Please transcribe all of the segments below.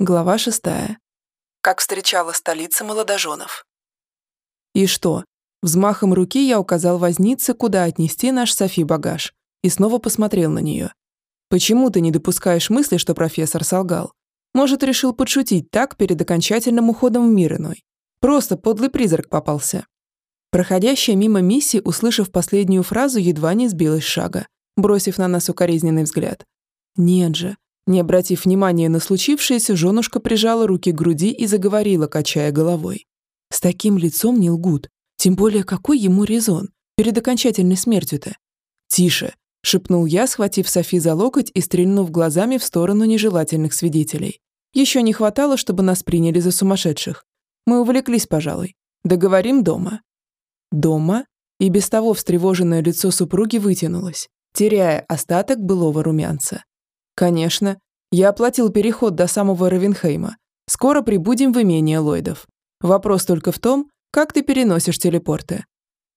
Глава шестая. Как встречала столица молодоженов. И что? Взмахом руки я указал вознице, куда отнести наш Софи багаж, и снова посмотрел на нее. Почему ты не допускаешь мысли, что профессор солгал? Может, решил подшутить так перед окончательным уходом в мир иной? Просто подлый призрак попался. Проходящая мимо Мисси, услышав последнюю фразу, едва не сбилась с шага, бросив на нас укоризненный взгляд. Нет же, не обратив внимания на случившееся, женушка прижала руки к груди и заговорила, качая головой. С таким лицом не лгут. Тем более, какой ему резон? Перед окончательной смертью-то. «Тише!» – шепнул я, схватив Софи за локоть и стрельнув глазами в сторону нежелательных свидетелей. Еще не хватало, чтобы нас приняли за сумасшедших. Мы увлеклись, пожалуй. Договорим дома. Дома? И без того встревоженное лицо супруги вытянулось, теряя остаток былого румянца. «Конечно. Я оплатил переход до самого Равенхейма. Скоро прибудем в имение Ллойдов. Вопрос только в том, как ты переносишь телепорты».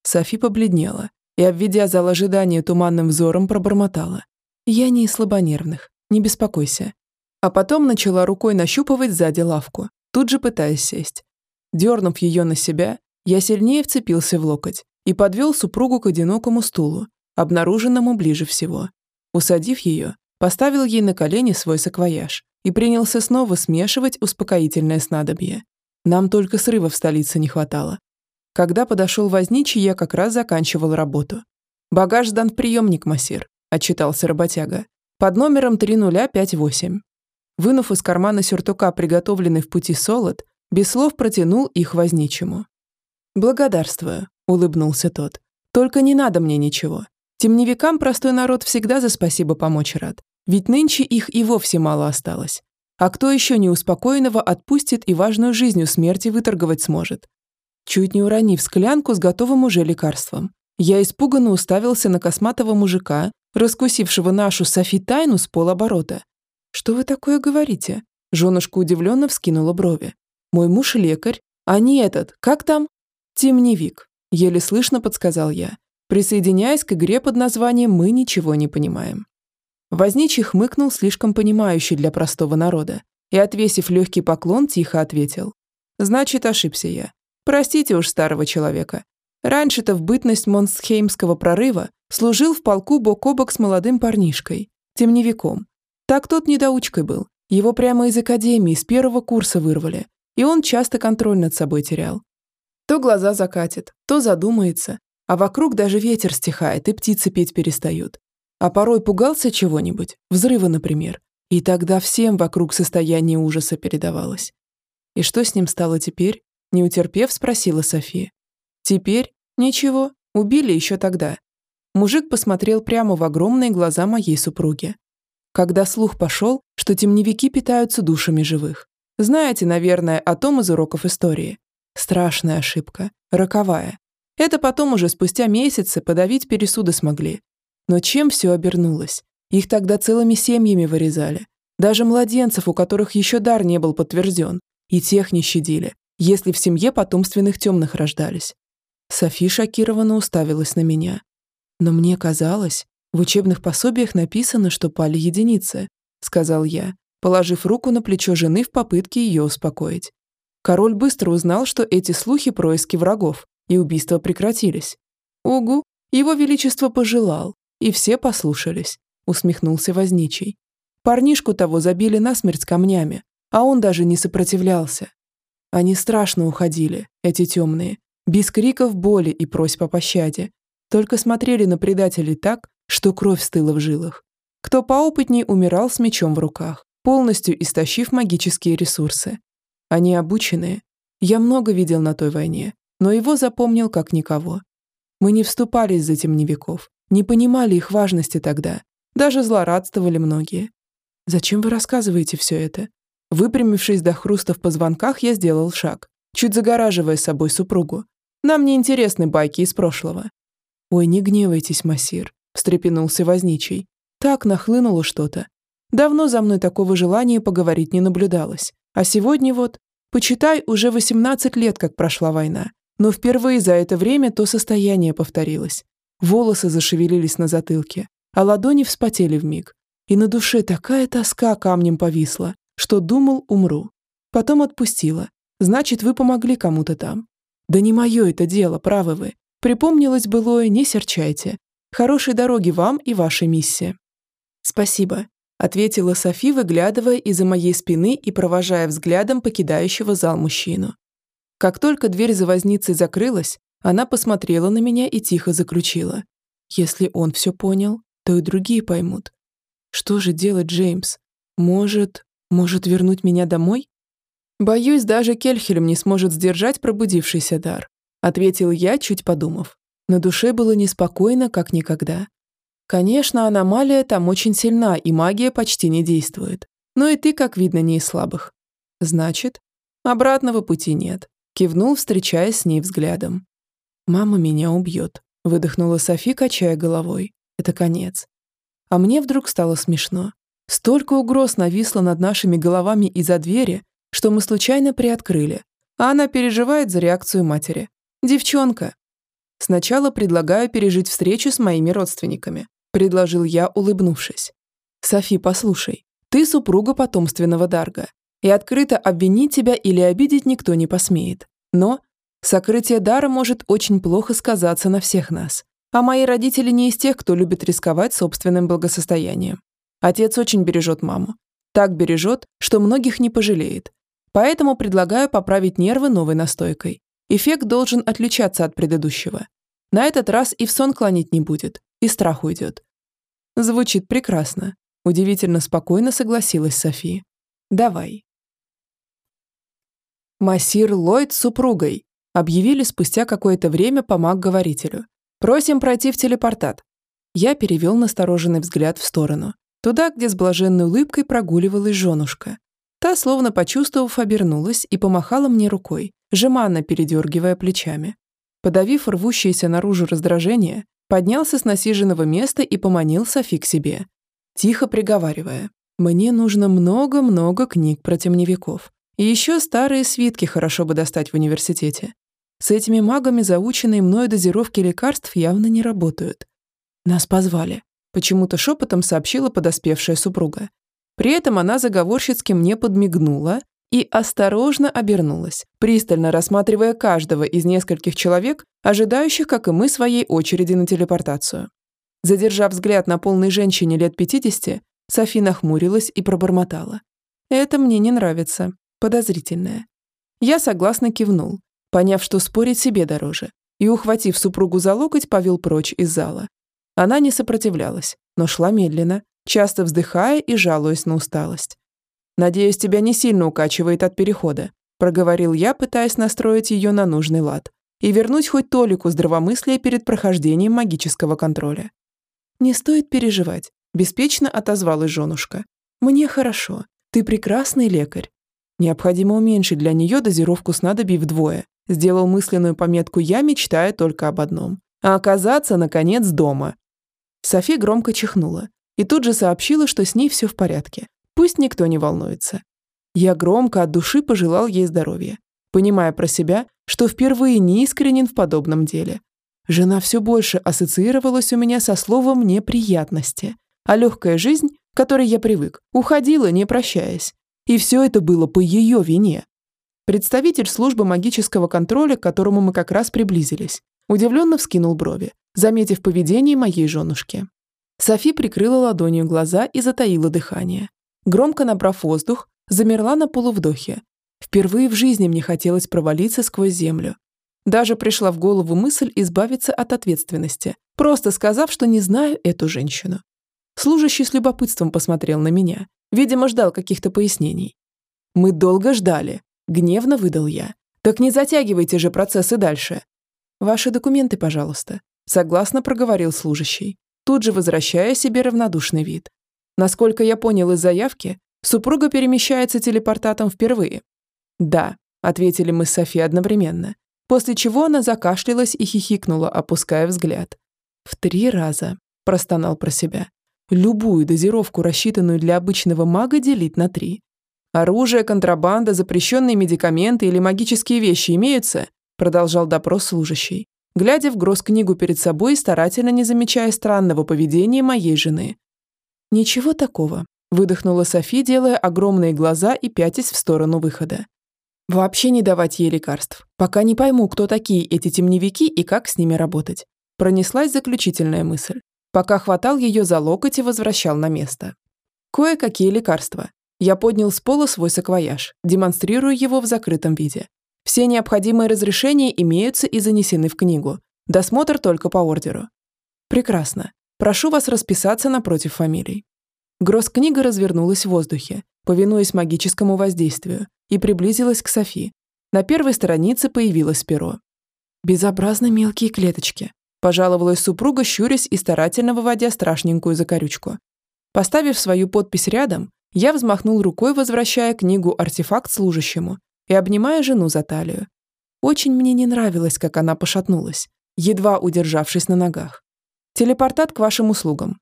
Софи побледнела и, обведя зал ожидания туманным взором, пробормотала. «Я не из слабонервных, не беспокойся». А потом начала рукой нащупывать сзади лавку, тут же пытаясь сесть. Дернув ее на себя, я сильнее вцепился в локоть и подвел супругу к одинокому стулу, обнаруженному ближе всего. Усадив ее, поставил ей на колени свой саквояж и принялся снова смешивать успокоительное снадобье. Нам только срыва в столице не хватало. Когда подошел возничий, я как раз заканчивал работу. «Багаж сдан в приемник, массир», – отчитался работяга. «Под номером 3058». Вынув из кармана сюртука приготовленный в пути солод, без слов протянул их возничему. «Благодарствую», – улыбнулся тот. «Только не надо мне ничего. Темневикам простой народ всегда за спасибо помочь рад. Ведь нынче их и вовсе мало осталось. А кто еще неуспокоенного отпустит и важную жизнь у смерти выторговать сможет? Чуть не уронив склянку с готовым уже лекарством, я испуганно уставился на косматого мужика, раскусившего нашу Софи тайну с полоборота. «Что вы такое говорите?» Женушка удивленно вскинула брови. «Мой муж лекарь, а не этот, как там?» «Темневик», — еле слышно подсказал я. Присоединяясь к игре под названием «Мы ничего не понимаем». Возничий хмыкнул слишком понимающий для простого народа и, отвесив легкий поклон, тихо ответил. «Значит, ошибся я. Простите уж старого человека. Раньше-то в бытность Монстхеймского прорыва служил в полку бок о бок с молодым парнишкой, темневиком. Так тот недоучкой был. Его прямо из академии, с первого курса вырвали, и он часто контроль над собой терял. То глаза закатит, то задумается, а вокруг даже ветер стихает, и птицы петь перестают. А порой пугался чего-нибудь, взрыва, например, и тогда всем вокруг состояние ужаса передавалось. И что с ним стало теперь? Не утерпев, спросила София. Теперь? Ничего, убили еще тогда. Мужик посмотрел прямо в огромные глаза моей супруги. Когда слух пошел, что темневики питаются душами живых. Знаете, наверное, о том из уроков истории. Страшная ошибка, роковая. Это потом уже спустя месяцы подавить пересуды смогли, но чем все обернулось? Их тогда целыми семьями вырезали. Даже младенцев, у которых еще дар не был подтвержден. И тех не щадили, если в семье потомственных темных рождались. Софи шокированно уставилась на меня. Но мне казалось, в учебных пособиях написано, что пали единицы, сказал я, положив руку на плечо жены в попытке ее успокоить. Король быстро узнал, что эти слухи происки врагов, и убийства прекратились. Угу, его величество пожелал, и все послушались», — усмехнулся возничий. «Парнишку того забили насмерть камнями, а он даже не сопротивлялся. Они страшно уходили, эти темные, без криков боли и просьб о пощаде, только смотрели на предателей так, что кровь стыла в жилах. Кто поопытней умирал с мечом в руках, полностью истощив магические ресурсы. Они обученные. Я много видел на той войне, но его запомнил как никого. Мы не вступались за темневиков, не понимали их важности тогда. Даже злорадствовали многие. Зачем вы рассказываете все это? Выпрямившись до хруста в позвонках, я сделал шаг, чуть загораживая собой супругу. Нам не интересны байки из прошлого. Ой, не гневайтесь, массир, встрепенулся возничий. Так нахлынуло что-то. Давно за мной такого желания поговорить не наблюдалось. А сегодня вот, почитай, уже 18 лет, как прошла война. Но впервые за это время то состояние повторилось. Волосы зашевелились на затылке, а ладони вспотели вмиг. И на душе такая тоска камнем повисла, что думал, умру. Потом отпустила. Значит, вы помогли кому-то там. Да не мое это дело, правы вы. Припомнилось былое, не серчайте. Хорошей дороги вам и вашей миссии. Спасибо, ответила Софи, выглядывая из-за моей спины и провожая взглядом покидающего зал мужчину. Как только дверь за возницей закрылась, она посмотрела на меня и тихо заключила. Если он все понял, то и другие поймут. Что же делать, Джеймс? Может, может вернуть меня домой? Боюсь, даже Кельхельм не сможет сдержать пробудившийся дар, ответил я, чуть подумав. На душе было неспокойно, как никогда. Конечно, аномалия там очень сильна, и магия почти не действует. Но и ты, как видно, не из слабых. Значит, обратного пути нет. Кивнул, встречаясь с ней взглядом. «Мама меня убьет», — выдохнула Софи, качая головой. «Это конец». А мне вдруг стало смешно. Столько угроз нависло над нашими головами из-за двери, что мы случайно приоткрыли, а она переживает за реакцию матери. «Девчонка!» «Сначала предлагаю пережить встречу с моими родственниками», — предложил я, улыбнувшись. «Софи, послушай, ты супруга потомственного Дарга, и открыто обвинить тебя или обидеть никто не посмеет. Но сокрытие дара может очень плохо сказаться на всех нас. А мои родители не из тех, кто любит рисковать собственным благосостоянием. Отец очень бережет маму. Так бережет, что многих не пожалеет. Поэтому предлагаю поправить нервы новой настойкой. Эффект должен отличаться от предыдущего. На этот раз и в сон клонить не будет, и страх уйдет. Звучит прекрасно. Удивительно спокойно согласилась София. Давай. Массир Ллойд с супругой объявили спустя какое-то время по маг-говорителю. «Просим пройти в телепортат». Я перевел настороженный взгляд в сторону, туда, где с блаженной улыбкой прогуливалась женушка. Та, словно почувствовав, обернулась и помахала мне рукой, жеманно передергивая плечами. Подавив рвущееся наружу раздражение, поднялся с насиженного места и поманил Софи к себе, тихо приговаривая. «Мне нужно много-много книг про темневиков. И еще старые свитки хорошо бы достать в университете. С этими магами заученные мною дозировки лекарств явно не работают. Нас позвали. Почему-то шепотом сообщила подоспевшая супруга. При этом она заговорщицки мне подмигнула и осторожно обернулась, пристально рассматривая каждого из нескольких человек, ожидающих, как и мы, своей очереди на телепортацию. Задержав взгляд на полной женщине лет 50, Софи нахмурилась и пробормотала. «Это мне не нравится подозрительная. Я согласно кивнул, поняв, что спорить себе дороже, и, ухватив супругу за локоть, повел прочь из зала. Она не сопротивлялась, но шла медленно, часто вздыхая и жалуясь на усталость. «Надеюсь, тебя не сильно укачивает от перехода», проговорил я, пытаясь настроить ее на нужный лад и вернуть хоть толику здравомыслия перед прохождением магического контроля. «Не стоит переживать», – беспечно отозвалась женушка. «Мне хорошо. Ты прекрасный лекарь. Необходимо уменьшить для нее дозировку снадобий вдвое. Сделал мысленную пометку «Я мечтаю только об одном». А оказаться, наконец, дома. Софи громко чихнула и тут же сообщила, что с ней все в порядке. Пусть никто не волнуется. Я громко от души пожелал ей здоровья, понимая про себя, что впервые не искренен в подобном деле. Жена все больше ассоциировалась у меня со словом «неприятности», а легкая жизнь, к которой я привык, уходила, не прощаясь. И все это было по ее вине. Представитель службы магического контроля, к которому мы как раз приблизились, удивленно вскинул брови, заметив поведение моей женушки. Софи прикрыла ладонью глаза и затаила дыхание. Громко набрав воздух, замерла на полувдохе. Впервые в жизни мне хотелось провалиться сквозь землю. Даже пришла в голову мысль избавиться от ответственности, просто сказав, что не знаю эту женщину. Служащий с любопытством посмотрел на меня, Видимо, ждал каких-то пояснений. «Мы долго ждали», — гневно выдал я. «Так не затягивайте же процессы дальше». «Ваши документы, пожалуйста», — согласно проговорил служащий, тут же возвращая себе равнодушный вид. Насколько я понял из заявки, супруга перемещается телепортатом впервые. «Да», — ответили мы с Софи одновременно, после чего она закашлялась и хихикнула, опуская взгляд. «В три раза», — простонал про себя. Любую дозировку, рассчитанную для обычного мага, делить на три. Оружие, контрабанда, запрещенные медикаменты или магические вещи имеются? Продолжал допрос служащий, глядя в гроз-книгу перед собой и старательно не замечая странного поведения моей жены. Ничего такого. выдохнула Софи, делая огромные глаза и пятясь в сторону выхода. Вообще не давать ей лекарств, пока не пойму, кто такие эти темневики и как с ними работать. Пронеслась заключительная мысль, пока хватал ее за локоть и возвращал на место. Кое-какие лекарства. Я поднял с пола свой саквояж, демонстрируя его в закрытом виде. Все необходимые разрешения имеются и занесены в книгу. Досмотр только по ордеру. Прекрасно. Прошу вас расписаться напротив фамилий. Гросс-книга развернулась в воздухе, повинуясь магическому воздействию, и приблизилась к Софи. На первой странице появилось перо. «Безобразно мелкие клеточки», – пожаловалась супруга, щурясь и старательно выводя страшненькую закорючку. Поставив свою подпись рядом, я взмахнул рукой, возвращая книгу-артефакт служащему и обнимая жену за талию. Очень мне не нравилось, как она пошатнулась, едва удержавшись на ногах. «Телепортат к вашим услугам.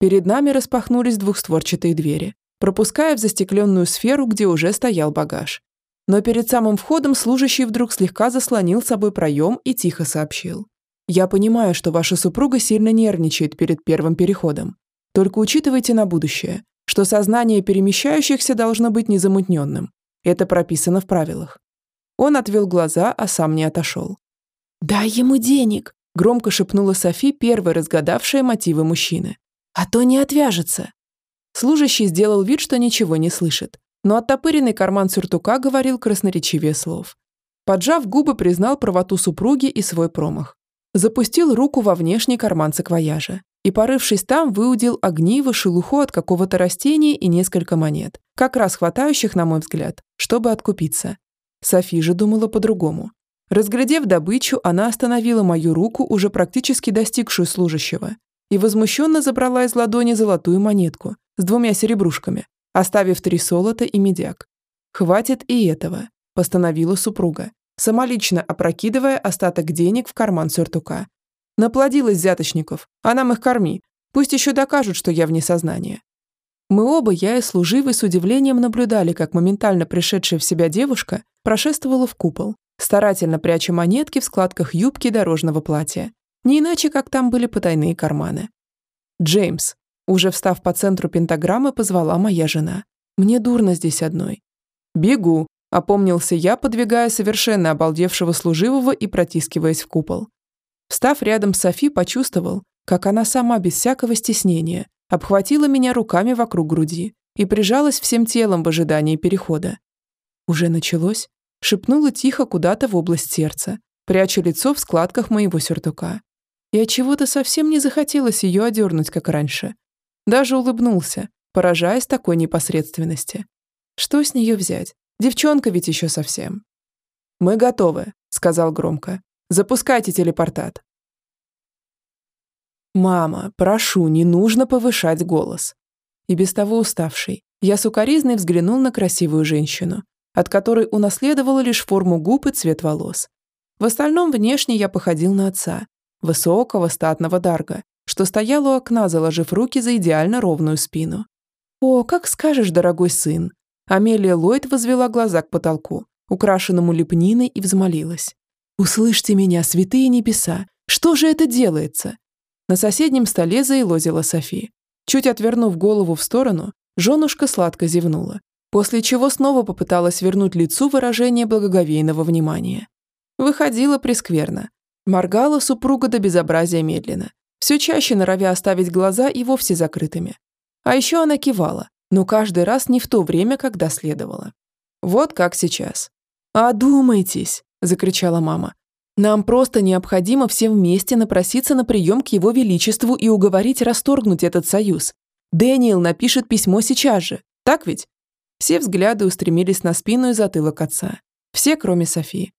Перед нами распахнулись двухстворчатые двери, пропуская в застекленную сферу, где уже стоял багаж. Но перед самым входом служащий вдруг слегка заслонил собой проем и тихо сообщил. «Я понимаю, что ваша супруга сильно нервничает перед первым переходом. Только учитывайте на будущее, что сознание перемещающихся должно быть незамутненным. Это прописано в правилах». Он отвел глаза, а сам не отошел. «Дай ему денег!» – громко шепнула Софи, первой разгадавшая мотивы мужчины. А то не отвяжется. Служащий сделал вид, что ничего не слышит, но оттопыренный карман сюртука говорил красноречивее слов. Поджав губы, признал правоту супруги и свой промах. Запустил руку во внешний карман саквояжа и, порывшись там, выудил огниво, шелуху от какого-то растения и несколько монет, как раз хватающих, на мой взгляд, чтобы откупиться. Софи же думала по-другому. Разглядев добычу, она остановила мою руку, уже практически достигшую служащего, и возмущенно забрала из ладони золотую монетку с двумя серебрушками, оставив три солота и медяк. «Хватит и этого», – постановила супруга, самолично опрокидывая остаток денег в карман сюртука. «Наплодилась взяточников, а нам их корми, пусть еще докажут, что я вне сознания». Мы оба, я и служивый, с удивлением наблюдали, как моментально пришедшая в себя девушка прошествовала в купол, старательно пряча монетки в складках юбки дорожного платья. Не иначе, как там были потайные карманы. «Джеймс», уже встав по центру пентаграммы, позвала моя жена. «Мне дурно здесь одной». «Бегу», – опомнился я, подвигая совершенно обалдевшего служивого и протискиваясь в купол. Встав рядом с Софи, почувствовал, как она сама без всякого стеснения обхватила меня руками вокруг груди и прижалась всем телом в ожидании перехода. «Уже началось?» – шепнула тихо куда-то в область сердца, пряча лицо в складках моего сюртука и от чего-то совсем не захотелось ее одернуть, как раньше. Даже улыбнулся, поражаясь такой непосредственности. Что с нее взять? Девчонка ведь еще совсем. «Мы готовы», — сказал громко. «Запускайте телепортат». «Мама, прошу, не нужно повышать голос». И без того уставший, я сукоризной взглянул на красивую женщину, от которой унаследовала лишь форму губ и цвет волос. В остальном внешне я походил на отца, высокого статного дарга, что стоял у окна, заложив руки за идеально ровную спину. «О, как скажешь, дорогой сын!» Амелия Ллойд возвела глаза к потолку, украшенному лепниной, и взмолилась. «Услышьте меня, святые небеса! Что же это делается?» На соседнем столе заилозила София. Чуть отвернув голову в сторону, женушка сладко зевнула, после чего снова попыталась вернуть лицу выражение благоговейного внимания. Выходила прескверно, Моргала супруга до безобразия медленно, все чаще норовя оставить глаза и вовсе закрытыми. А еще она кивала, но каждый раз не в то время, когда следовало. Вот как сейчас. «Одумайтесь!» – закричала мама. «Нам просто необходимо все вместе напроситься на прием к его величеству и уговорить расторгнуть этот союз. Дэниел напишет письмо сейчас же, так ведь?» Все взгляды устремились на спину и затылок отца. Все, кроме Софии.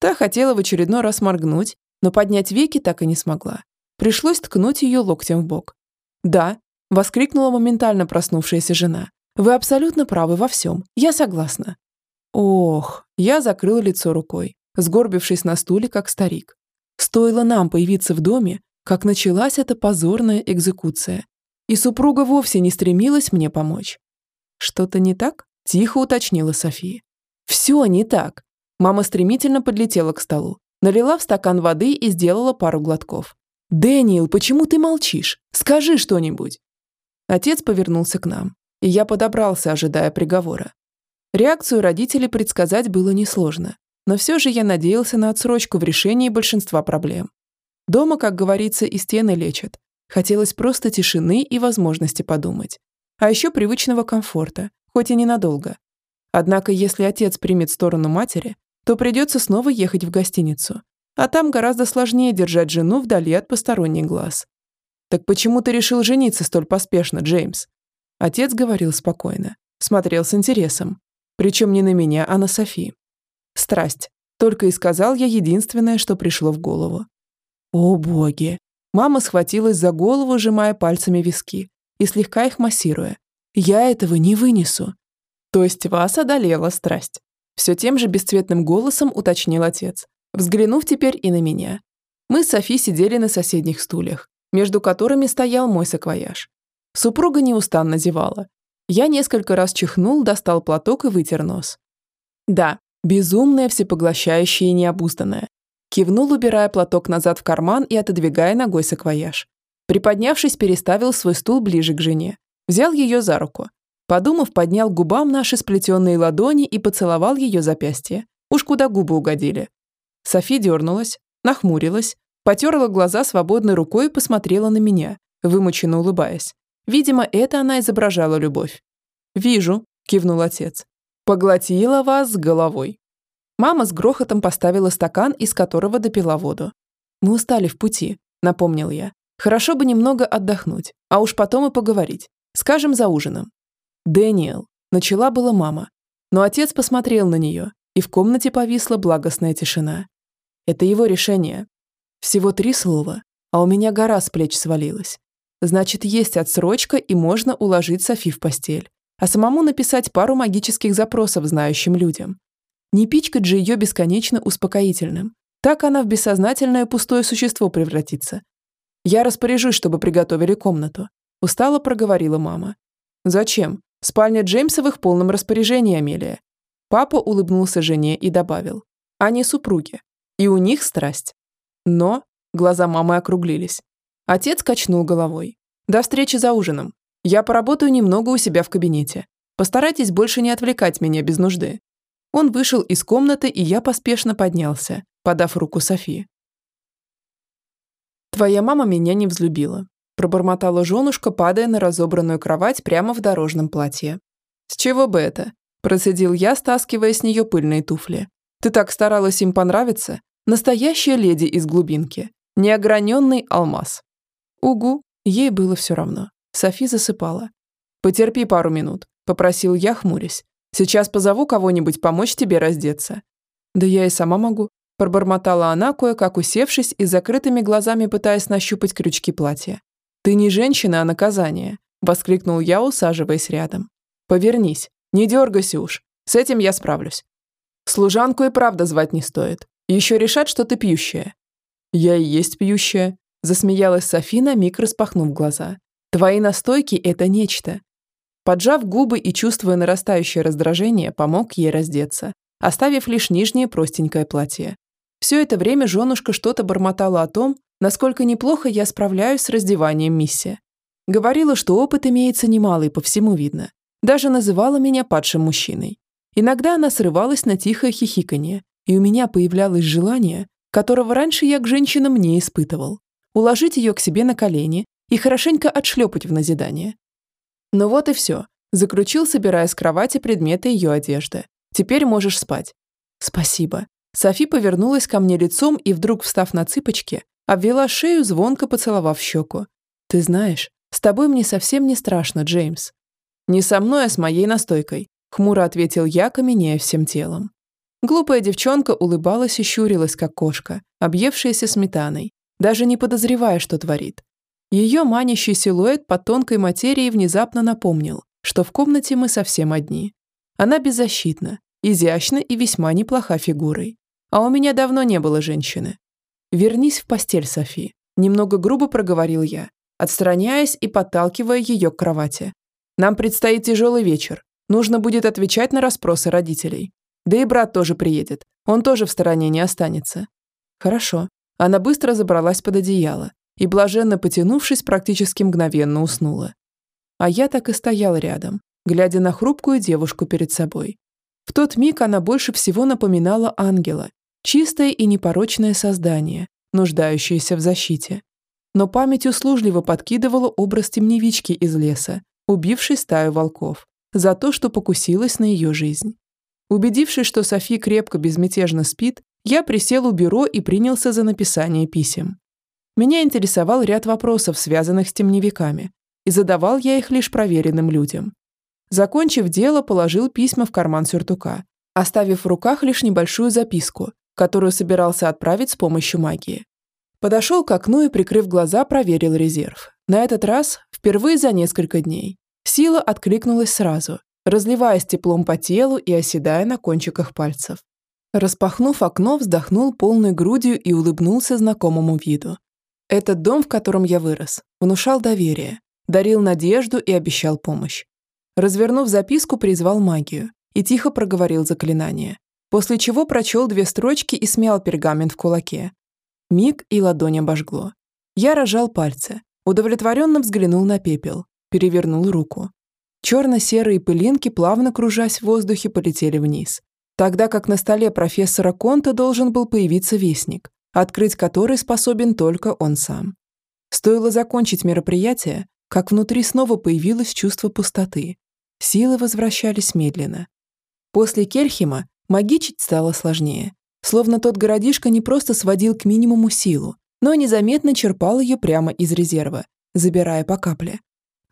Та хотела в очередной раз моргнуть, но поднять веки так и не смогла. Пришлось ткнуть ее локтем в бок. «Да», – воскликнула моментально проснувшаяся жена. «Вы абсолютно правы во всем. Я согласна». Ох, я закрыла лицо рукой, сгорбившись на стуле, как старик. Стоило нам появиться в доме, как началась эта позорная экзекуция. И супруга вовсе не стремилась мне помочь. «Что-то не так?» – тихо уточнила София. «Все не так». Мама стремительно подлетела к столу, налила в стакан воды и сделала пару глотков. «Дэниел, почему ты молчишь? Скажи что-нибудь!» Отец повернулся к нам, и я подобрался, ожидая приговора. Реакцию родителей предсказать было несложно, но все же я надеялся на отсрочку в решении большинства проблем. Дома, как говорится, и стены лечат. Хотелось просто тишины и возможности подумать. А еще привычного комфорта, хоть и ненадолго. Однако, если отец примет сторону матери, то придется снова ехать в гостиницу. А там гораздо сложнее держать жену вдали от посторонних глаз. «Так почему ты решил жениться столь поспешно, Джеймс?» Отец говорил спокойно, смотрел с интересом. Причем не на меня, а на Софи. Страсть. Только и сказал я единственное, что пришло в голову. О боги! Мама схватилась за голову, сжимая пальцами виски и слегка их массируя. Я этого не вынесу. То есть вас одолела страсть. Все тем же бесцветным голосом уточнил отец, взглянув теперь и на меня. Мы с Софи сидели на соседних стульях, между которыми стоял мой саквояж. Супруга неустанно зевала. Я несколько раз чихнул, достал платок и вытер нос. Да, безумная, всепоглощающая и необузданная. Кивнул, убирая платок назад в карман и отодвигая ногой саквояж. Приподнявшись, переставил свой стул ближе к жене. Взял ее за руку. Подумав, поднял губам наши сплетенные ладони и поцеловал ее запястье. Уж куда губы угодили. Софи дернулась, нахмурилась, потерла глаза свободной рукой и посмотрела на меня, вымученно улыбаясь. Видимо, это она изображала любовь. «Вижу», – кивнул отец. «Поглотила вас с головой». Мама с грохотом поставила стакан, из которого допила воду. «Мы устали в пути», – напомнил я. «Хорошо бы немного отдохнуть, а уж потом и поговорить. Скажем, за ужином». «Дэниел», – начала была мама. Но отец посмотрел на нее, и в комнате повисла благостная тишина. Это его решение. Всего три слова, а у меня гора с плеч свалилась. Значит, есть отсрочка и можно уложить Софи в постель, а самому написать пару магических запросов знающим людям. Не пичкать же ее бесконечно успокоительным. Так она в бессознательное пустое существо превратится. Я распоряжусь, чтобы приготовили комнату. Устало проговорила мама. Зачем? Спальня Джеймса в их полном распоряжении, Амелия. Папа улыбнулся жене и добавил. Они супруги. И у них страсть. Но глаза мамы округлились. Отец качнул головой. До встречи за ужином. Я поработаю немного у себя в кабинете. Постарайтесь больше не отвлекать меня без нужды. Он вышел из комнаты, и я поспешно поднялся, подав руку Софии. «Твоя мама меня не взлюбила», – пробормотала женушка, падая на разобранную кровать прямо в дорожном платье. «С чего бы это?» – процедил я, стаскивая с нее пыльные туфли. «Ты так старалась им понравиться, Настоящая леди из глубинки. Неограненный алмаз. Угу, ей было все равно. Софи засыпала. «Потерпи пару минут», – попросил я, хмурясь. «Сейчас позову кого-нибудь помочь тебе раздеться». «Да я и сама могу», – пробормотала она, кое-как усевшись и закрытыми глазами пытаясь нащупать крючки платья. «Ты не женщина, а наказание», – воскликнул я, усаживаясь рядом. «Повернись, не дергайся уж, с этим я справлюсь. Служанку и правда звать не стоит. Еще решат, что ты пьющая». «Я и есть пьющая», – засмеялась Софина, миг распахнув глаза. «Твои настойки – это нечто». Поджав губы и чувствуя нарастающее раздражение, помог ей раздеться, оставив лишь нижнее простенькое платье. Все это время женушка что-то бормотала о том, насколько неплохо я справляюсь с раздеванием миссия. Говорила, что опыт имеется немалый, по всему видно. Даже называла меня падшим мужчиной. Иногда она срывалась на тихое хихиканье, и у меня появлялось желание, которого раньше я к женщинам не испытывал, уложить ее к себе на колени и хорошенько отшлепать в назидание. Ну вот и все. Закручил, собирая с кровати предметы ее одежды. Теперь можешь спать. Спасибо. Софи повернулась ко мне лицом и, вдруг встав на цыпочки, обвела шею, звонко поцеловав щеку. Ты знаешь, с тобой мне совсем не страшно, Джеймс. Не со мной, а с моей настойкой, хмуро ответил я, каменея всем телом. Глупая девчонка улыбалась и щурилась, как кошка, объевшаяся сметаной, даже не подозревая, что творит. Ее манящий силуэт под тонкой материей внезапно напомнил, что в комнате мы совсем одни. Она беззащитна, изящна и весьма неплоха фигурой. А у меня давно не было женщины. «Вернись в постель, Софи», – немного грубо проговорил я, отстраняясь и подталкивая ее к кровати. «Нам предстоит тяжелый вечер. Нужно будет отвечать на расспросы родителей. Да и брат тоже приедет. Он тоже в стороне не останется. Хорошо. Она быстро забралась под одеяло и, блаженно потянувшись, практически мгновенно уснула. А я так и стоял рядом, глядя на хрупкую девушку перед собой. В тот миг она больше всего напоминала ангела, чистое и непорочное создание, нуждающееся в защите. Но память услужливо подкидывала образ темневички из леса, убившей стаю волков, за то, что покусилась на ее жизнь. Убедившись, что Софи крепко безмятежно спит, я присел у бюро и принялся за написание писем. Меня интересовал ряд вопросов, связанных с темневиками, и задавал я их лишь проверенным людям. Закончив дело, положил письма в карман сюртука, оставив в руках лишь небольшую записку, которую собирался отправить с помощью магии. Подошел к окну и, прикрыв глаза, проверил резерв. На этот раз, впервые за несколько дней, сила откликнулась сразу, разливаясь теплом по телу и оседая на кончиках пальцев. Распахнув окно, вздохнул полной грудью и улыбнулся знакомому виду. Этот дом, в котором я вырос, внушал доверие, дарил надежду и обещал помощь. Развернув записку, призвал магию и тихо проговорил заклинание, после чего прочел две строчки и смял пергамент в кулаке. Миг и ладонь обожгло. Я рожал пальцы, удовлетворенно взглянул на пепел, перевернул руку. Черно-серые пылинки, плавно кружась в воздухе, полетели вниз, тогда как на столе профессора Конта должен был появиться вестник, открыть который способен только он сам. Стоило закончить мероприятие, как внутри снова появилось чувство пустоты. Силы возвращались медленно. После Кельхима магичить стало сложнее, словно тот городишко не просто сводил к минимуму силу, но незаметно черпал ее прямо из резерва, забирая по капле.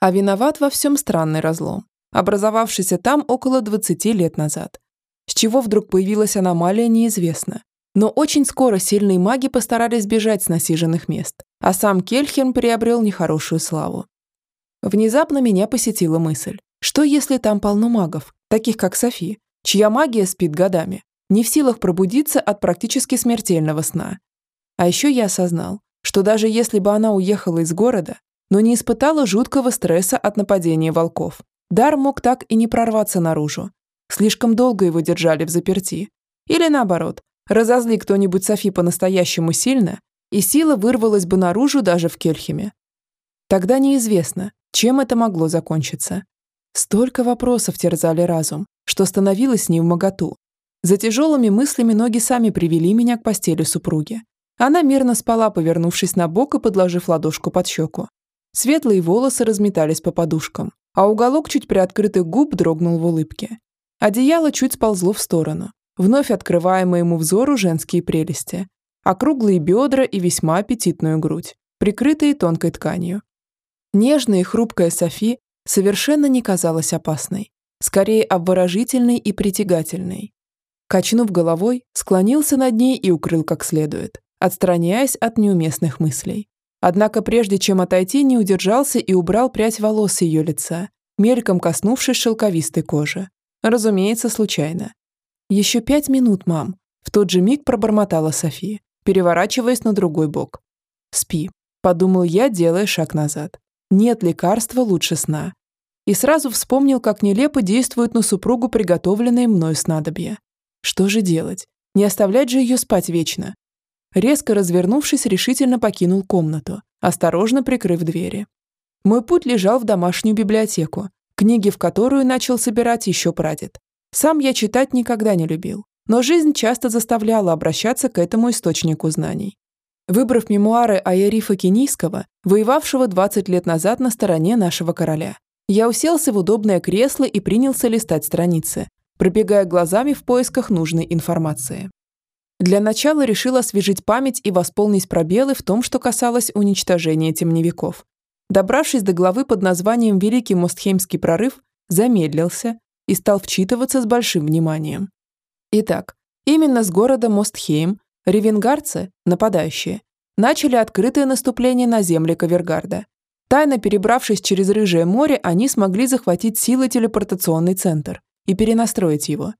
А виноват во всем странный разлом, образовавшийся там около 20 лет назад. С чего вдруг появилась аномалия, неизвестно. Но очень скоро сильные маги постарались бежать с насиженных мест, а сам Кельхерн приобрел нехорошую славу. Внезапно меня посетила мысль, что если там полно магов, таких как Софи, чья магия спит годами, не в силах пробудиться от практически смертельного сна. А еще я осознал, что даже если бы она уехала из города, но не испытала жуткого стресса от нападения волков, дар мог так и не прорваться наружу, Слишком долго его держали в заперти. Или наоборот, разозли кто-нибудь Софи по-настоящему сильно, и сила вырвалась бы наружу даже в Кельхеме. Тогда неизвестно, чем это могло закончиться. Столько вопросов терзали разум, что становилось не в моготу. За тяжелыми мыслями ноги сами привели меня к постели супруги. Она мирно спала, повернувшись на бок и подложив ладошку под щеку. Светлые волосы разметались по подушкам, а уголок чуть приоткрытых губ дрогнул в улыбке. Одеяло чуть сползло в сторону, вновь открывая моему взору женские прелести. Округлые бедра и весьма аппетитную грудь, прикрытые тонкой тканью. Нежная и хрупкая Софи совершенно не казалась опасной, скорее обворожительной и притягательной. Качнув головой, склонился над ней и укрыл как следует, отстраняясь от неуместных мыслей. Однако прежде чем отойти, не удержался и убрал прядь волос с ее лица, мельком коснувшись шелковистой кожи. Разумеется, случайно. Еще пять минут, мам. В тот же миг пробормотала София, переворачиваясь на другой бок. Спи, подумал я, делая шаг назад. Нет лекарства лучше сна. И сразу вспомнил, как нелепо действует на супругу приготовленное мною снадобье. Что же делать? Не оставлять же ее спать вечно. Резко развернувшись, решительно покинул комнату, осторожно прикрыв двери. Мой путь лежал в домашнюю библиотеку, книги в которую начал собирать еще прадед. Сам я читать никогда не любил, но жизнь часто заставляла обращаться к этому источнику знаний. Выбрав мемуары Аярифа Кенийского, воевавшего 20 лет назад на стороне нашего короля, я уселся в удобное кресло и принялся листать страницы, пробегая глазами в поисках нужной информации. Для начала решил освежить память и восполнить пробелы в том, что касалось уничтожения темневиков. Добравшись до главы под названием «Великий Мостхеймский прорыв», замедлился и стал вчитываться с большим вниманием. Итак, именно с города Мостхейм ревенгарцы, нападающие, начали открытое наступление на земли Кавергарда. Тайно перебравшись через Рыжее море, они смогли захватить силой телепортационный центр и перенастроить его.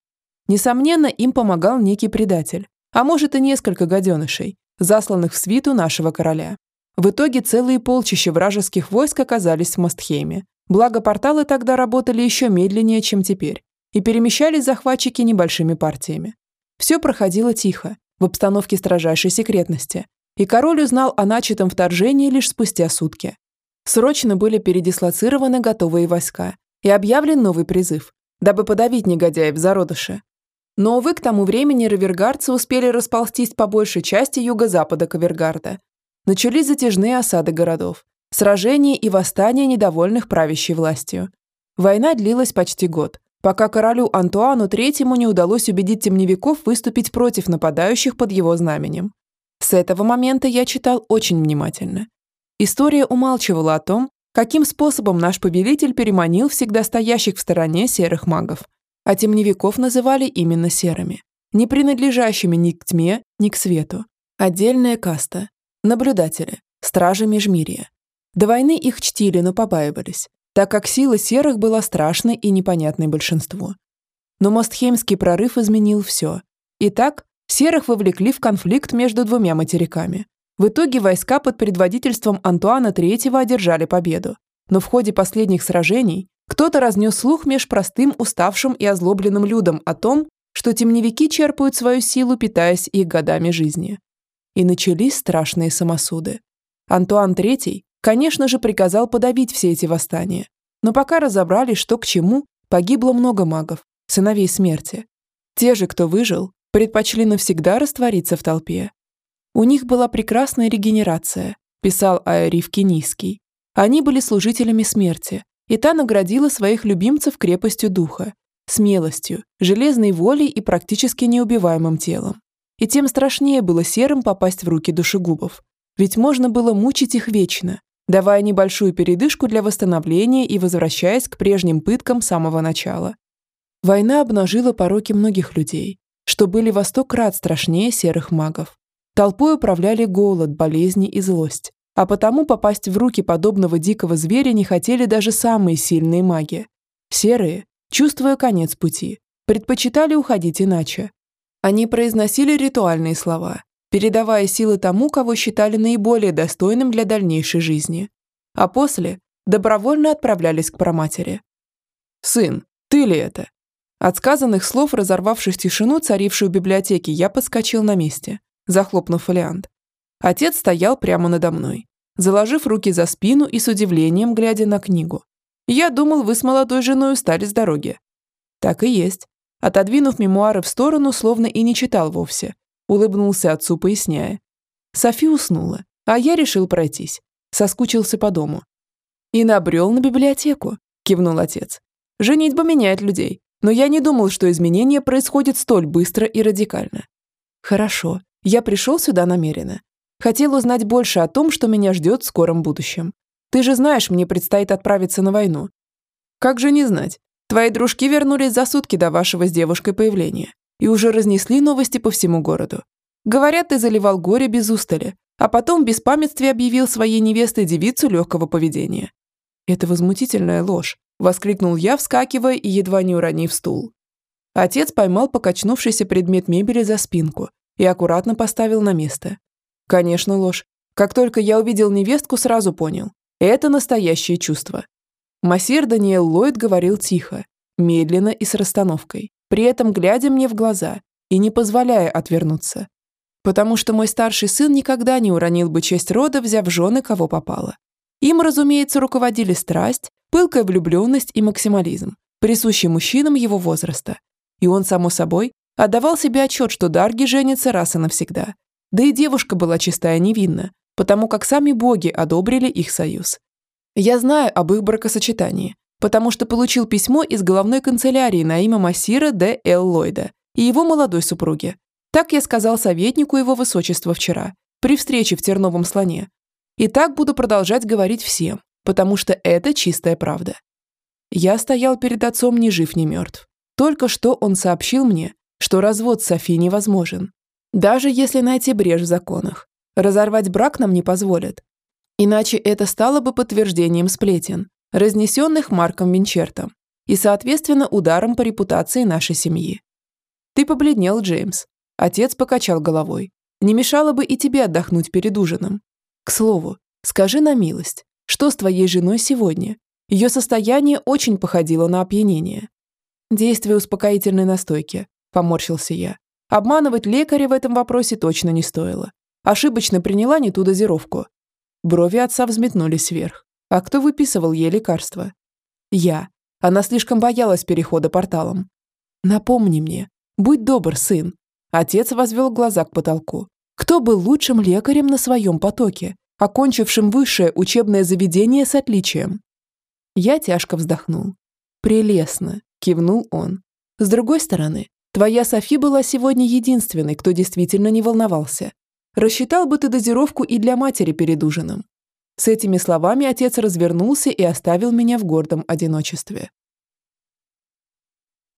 Несомненно, им помогал некий предатель, а может и несколько гаденышей, засланных в свиту нашего короля. В итоге целые полчища вражеских войск оказались в Мостхейме. Благо порталы тогда работали еще медленнее, чем теперь, и перемещались захватчики небольшими партиями. Все проходило тихо, в обстановке строжайшей секретности, и король узнал о начатом вторжении лишь спустя сутки. Срочно были передислоцированы готовые войска, и объявлен новый призыв, дабы подавить негодяев в зародыше. Но, увы, к тому времени равергардцы успели расползтись по большей части юго-запада Кавергарда. Начались затяжные осады городов, сражения и восстания недовольных правящей властью. Война длилась почти год, пока королю Антуану III не удалось убедить темневиков выступить против нападающих под его знаменем. С этого момента я читал очень внимательно. История умалчивала о том, каким способом наш повелитель переманил всегда стоящих в стороне серых магов, а темневиков называли именно серыми, не принадлежащими ни к тьме, ни к свету. Отдельная каста, наблюдатели, стражи межмирья. До войны их чтили, но побаивались, так как сила серых была страшной и непонятной большинству. Но Мостхеймский прорыв изменил все. Итак, серых вовлекли в конфликт между двумя материками. В итоге войска под предводительством Антуана III одержали победу. Но в ходе последних сражений кто-то разнес слух меж простым, уставшим и озлобленным людом о том, что темневики черпают свою силу, питаясь их годами жизни. И начались страшные самосуды. Антуан III конечно же, приказал подавить все эти восстания. Но пока разобрались, что к чему, погибло много магов, сыновей смерти. Те же, кто выжил, предпочли навсегда раствориться в толпе. У них была прекрасная регенерация, писал Аэриф Кенийский. Они были служителями смерти, и та наградила своих любимцев крепостью духа, смелостью, железной волей и практически неубиваемым телом. И тем страшнее было серым попасть в руки душегубов, ведь можно было мучить их вечно, давая небольшую передышку для восстановления и возвращаясь к прежним пыткам самого начала. Война обнажила пороки многих людей, что были во сто крат страшнее серых магов. Толпой управляли голод, болезни и злость, а потому попасть в руки подобного дикого зверя не хотели даже самые сильные маги. Серые, чувствуя конец пути, предпочитали уходить иначе. Они произносили ритуальные слова, передавая силы тому, кого считали наиболее достойным для дальнейшей жизни. А после добровольно отправлялись к проматери. «Сын, ты ли это?» От сказанных слов, разорвавших тишину, царившую в библиотеке, я подскочил на месте, захлопнув фолиант. Отец стоял прямо надо мной, заложив руки за спину и с удивлением глядя на книгу. «Я думал, вы с молодой женой устали с дороги». Так и есть. Отодвинув мемуары в сторону, словно и не читал вовсе, улыбнулся отцу, поясняя. Софи уснула, а я решил пройтись. Соскучился по дому. И набрел на библиотеку, кивнул отец. Женитьба меняет людей, но я не думал, что изменения происходят столь быстро и радикально. Хорошо, я пришел сюда намеренно. Хотел узнать больше о том, что меня ждет в скором будущем. Ты же знаешь, мне предстоит отправиться на войну. Как же не знать? Твои дружки вернулись за сутки до вашего с девушкой появления и уже разнесли новости по всему городу. Говорят, ты заливал горе без устали, а потом в беспамятстве объявил своей невестой девицу легкого поведения. «Это возмутительная ложь», – воскликнул я, вскакивая и едва не уронив стул. Отец поймал покачнувшийся предмет мебели за спинку и аккуратно поставил на место. Конечно, ложь. Как только я увидел невестку, сразу понял. Это настоящее чувство. Массир Даниэл Ллойд говорил тихо, медленно и с расстановкой при этом глядя мне в глаза и не позволяя отвернуться. Потому что мой старший сын никогда не уронил бы честь рода, взяв жены кого попало. Им, разумеется, руководили страсть, пылкая влюбленность и максимализм, присущий мужчинам его возраста. И он, само собой, отдавал себе отчет, что Дарги женится раз и навсегда. Да и девушка была чистая невинна, потому как сами боги одобрили их союз. Я знаю об их бракосочетании, потому что получил письмо из головной канцелярии на имя Массира Д. Л. Ллойда и его молодой супруги. Так я сказал советнику его высочества вчера, при встрече в Терновом слоне. И так буду продолжать говорить всем, потому что это чистая правда. Я стоял перед отцом ни жив, ни мертв. Только что он сообщил мне, что развод Софи невозможен. Даже если найти брешь в законах. Разорвать брак нам не позволят. Иначе это стало бы подтверждением сплетен, разнесенных Марком Винчертом и, соответственно, ударом по репутации нашей семьи. Ты побледнел, Джеймс. Отец покачал головой. Не мешало бы и тебе отдохнуть перед ужином. К слову, скажи на милость, что с твоей женой сегодня? Ее состояние очень походило на опьянение. Действие успокоительной настойки, поморщился я. Обманывать лекаря в этом вопросе точно не стоило. Ошибочно приняла не ту дозировку. Брови отца взметнулись вверх. А кто выписывал ей лекарства? Я. Она слишком боялась перехода порталом. Напомни мне, будь добр, сын. Отец возвел глаза к потолку. Кто был лучшим лекарем на своем потоке, окончившим высшее учебное заведение с отличием? Я тяжко вздохнул. «Прелестно», – кивнул он. «С другой стороны, твоя Софи была сегодня единственной, кто действительно не волновался. Рассчитал бы ты дозировку и для матери перед ужином». С этими словами отец развернулся и оставил меня в гордом одиночестве.